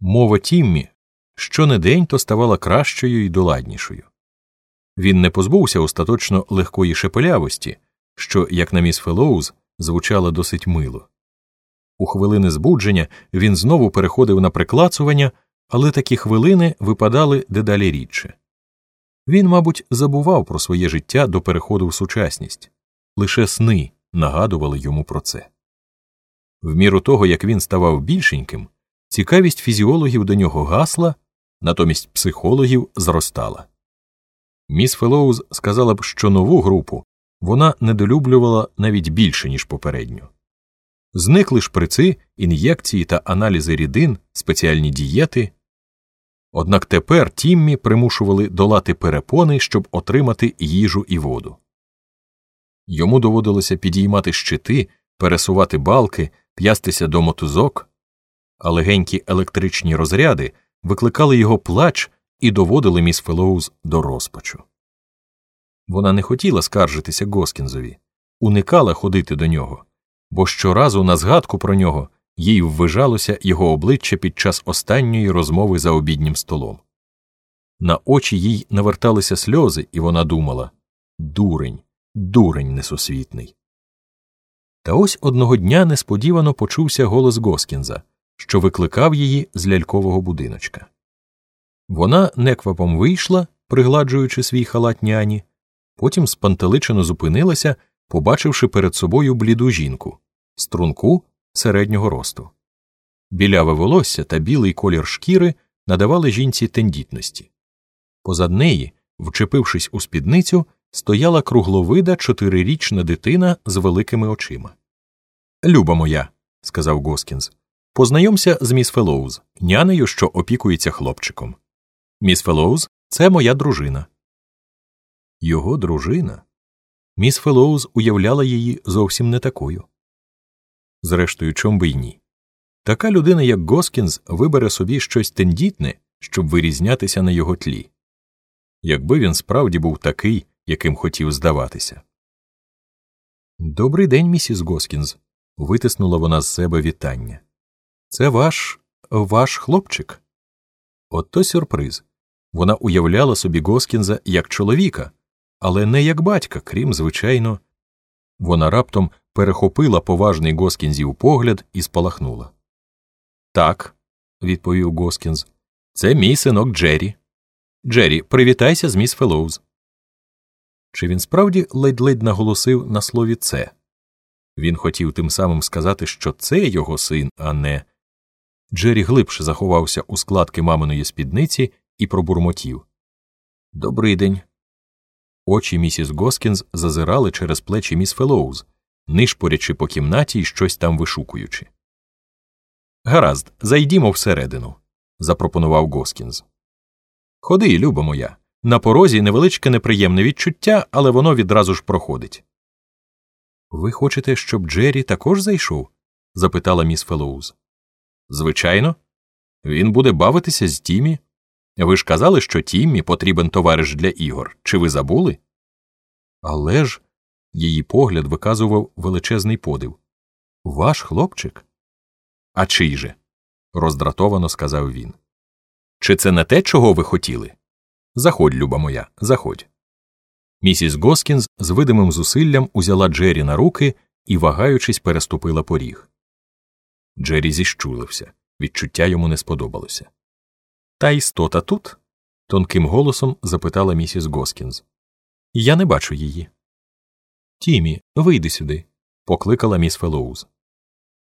Мова Тіммі щонедень то ставала кращою і доладнішою. Він не позбувся остаточно легкої шепелявості, що, як на міс Фелоуз, звучала досить мило. У хвилини збудження він знову переходив на приклацування, але такі хвилини випадали дедалі рідше. Він, мабуть, забував про своє життя до переходу в сучасність, лише сни нагадували йому про це. В міру того, як він ставав більшеньким, цікавість фізіологів до нього гасла, натомість психологів зростала. Міс Фелоуз сказала б, що нову групу вона недолюблювала навіть більше, ніж попередню. Зникли шприци, ін'єкції та аналізи рідин, спеціальні дієти. Однак тепер Тіммі примушували долати перепони, щоб отримати їжу і воду. Йому доводилося підіймати щити, пересувати балки, п'ястися до мотузок, а легенькі електричні розряди викликали його плач і доводили міс Фелоуз до розпачу. Вона не хотіла скаржитися Госкінзові, уникала ходити до нього, бо щоразу на згадку про нього їй ввижалося його обличчя під час останньої розмови за обіднім столом. На очі їй наверталися сльози, і вона думала дурень, дурень несусвітний. Та ось одного дня несподівано почувся голос Госкінза, що викликав її з лялькового будиночка. Вона неквапом вийшла, пригладжуючи свій халат няні, потім спантеличено зупинилася, побачивши перед собою бліду жінку, струнку середнього росту. Біляве волосся та білий колір шкіри надавали жінці тендітності. Позад неї, вчепившись у спідницю, стояла кругловида чотирирічна дитина з великими очима. Люба моя, сказав Госкінс, познайомся з міс Фелоуз, нянею, що опікується хлопчиком. Міс Фелоуз це моя дружина. Його дружина. Міс Фелоуз уявляла її зовсім не такою. Зрештою, чом би й ні. Така людина, як Госкінс, вибере собі щось тендітне, щоб вирізнятися на його тлі. Якби він справді був такий, яким хотів здаватися. Добрий день, місіс Госкінс. витиснула вона з себе вітання. Це ваш ваш хлопчик. Ото сюрприз. Вона уявляла собі Госкінза як чоловіка, але не як батька, крім, звичайно. Вона раптом перехопила поважний Госкінзів погляд і спалахнула. Так, відповів Госкінз, це мій синок Джері. Джері, привітайся з міс Фелоуз. Чи він справді ледь-ледь наголосив на слові це? Він хотів тим самим сказати, що це його син, а не. Джері глибше заховався у складки маминої спідниці і пробурмотів. Добрий день. Очі місіс Госкінз зазирали через плечі міс Фелоуз, нишпорячи по кімнаті і щось там вишукуючи. Гаразд, зайдімо всередину, запропонував Госкінз. Ходи, люба моя. На порозі невеличке неприємне відчуття, але воно відразу ж проходить. Ви хочете, щоб Джері також зайшов? запитала міс Фелоуз. Звичайно, він буде бавитися з Тімі. Ви ж казали, що Тіммі потрібен товариш для ігор. Чи ви забули? Але ж її погляд виказував величезний подив. Ваш хлопчик? А чий же? роздратовано сказав він. Чи це не те, чого ви хотіли? Заходь, люба моя, заходь. Місіс Госкінз з видимим зусиллям узяла Джері на руки і, вагаючись, переступила поріг. Джері зіщулився. Відчуття йому не сподобалося. Та істота тут? тонким голосом запитала місіс Госкінз. Я не бачу її. Тімі, вийди сюди, покликала міс Фелоуз.